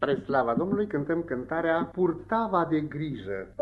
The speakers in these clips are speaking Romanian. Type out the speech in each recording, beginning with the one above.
Spre slava Domnului cântăm cântarea Purtava de grijă.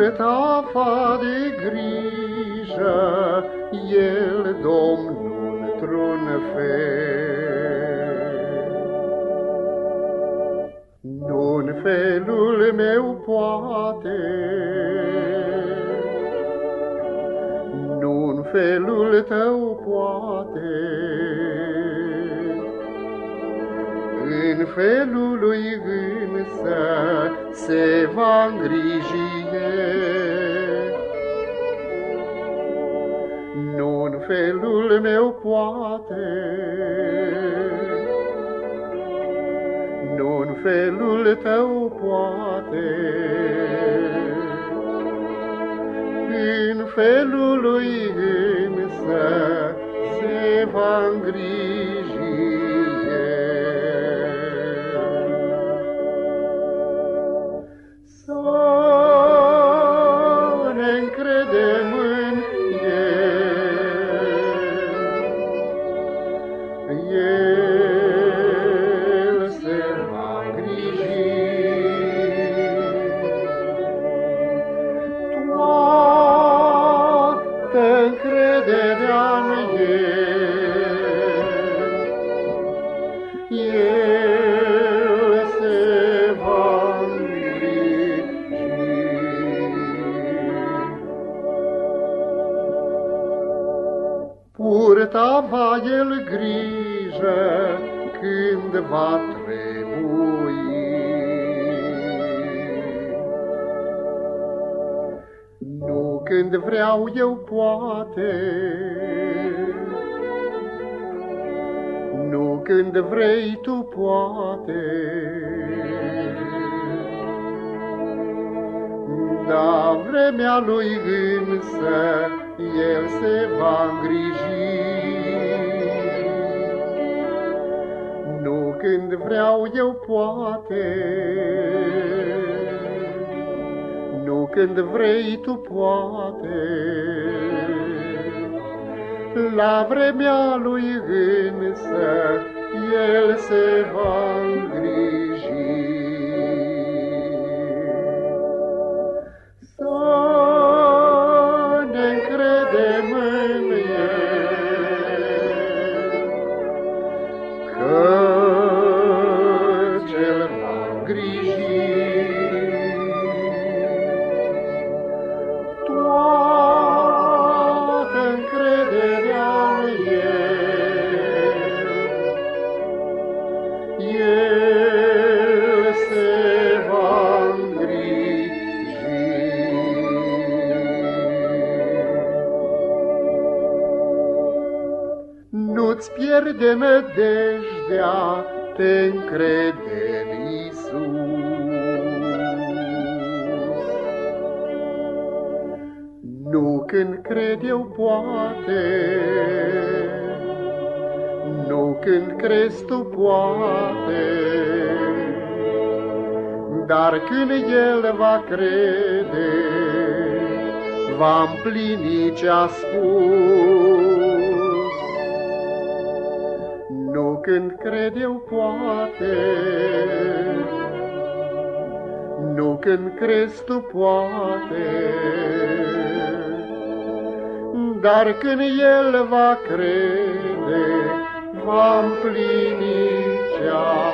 Purtafa de grijă, El, Domnul, într-un fel. Nu-n felul meu poate, Nu-n felul tău poate, În felul lui însă se va îngriji nu în felul meu poate, nu în felul tău poate, în felul lui însă se va îngriji. Purta va el grijă când va trebui. Nu când vreau eu poate, când vrei tu poate, Da vremea lui însă el se va îngriji. Nu când vreau eu poate, Nu când vrei tu poate, La vremea lui însă el se va îngriji. Nu-ți pierde nădejdea, te încrede în Iisus. Nu când cred eu poate, nu când crezi tu poate, dar când El va crede, va împlini ce-a spus. Când cred eu poate, nu când crezi tu poate, dar când El va crede, va împlini ce-a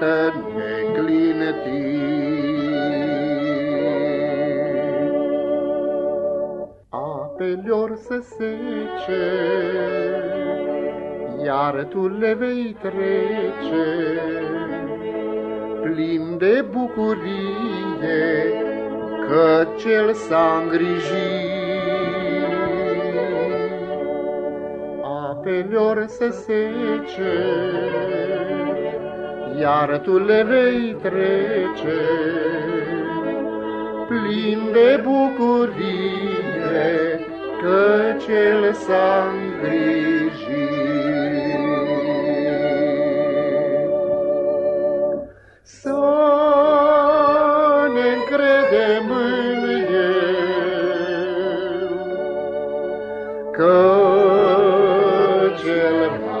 luptă neclinătit. Apelor să sece, iar tu le vei trece, plin de bucurie, că cel s-a îngrijit. Apelor să sece, iar tu le vei trece, plin de bucurie că cel s-a Să ne credem în el, că cel va